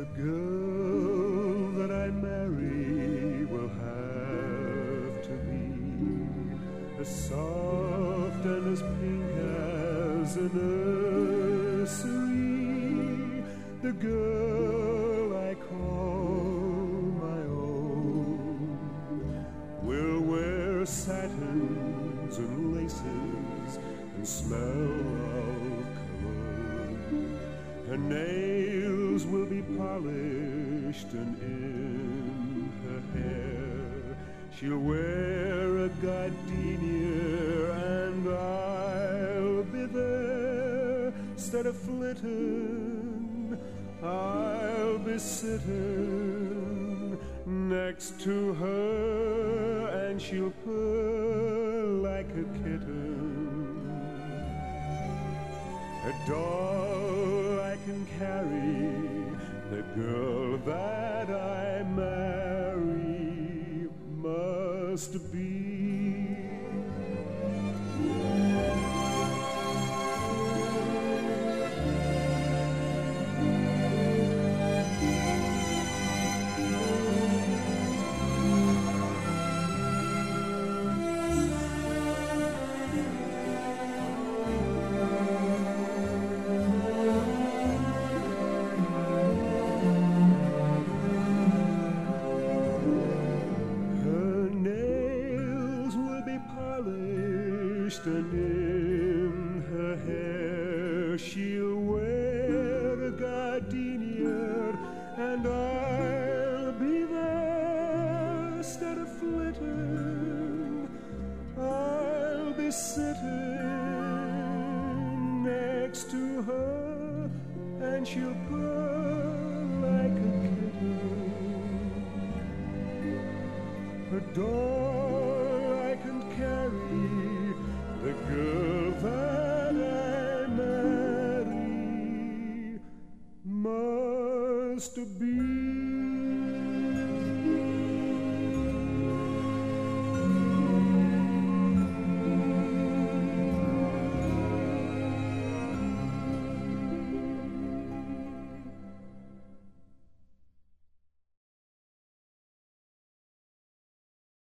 The girl that I marry will have to be as soft and as pink as a nursery. The girl I call my own will wear satins and laces and smell of cologne. Her nails will be polished and in her hair. She'll wear a gardenia and I'll be there. Instead of flitting I'll be sitting next to her and she'll purr like a kitten. A doll must be. And in her hair she'll wear a gardenia and I'll be there instead of flitting. I'll be sitting next to her and she'll purr like a kitten doll must be.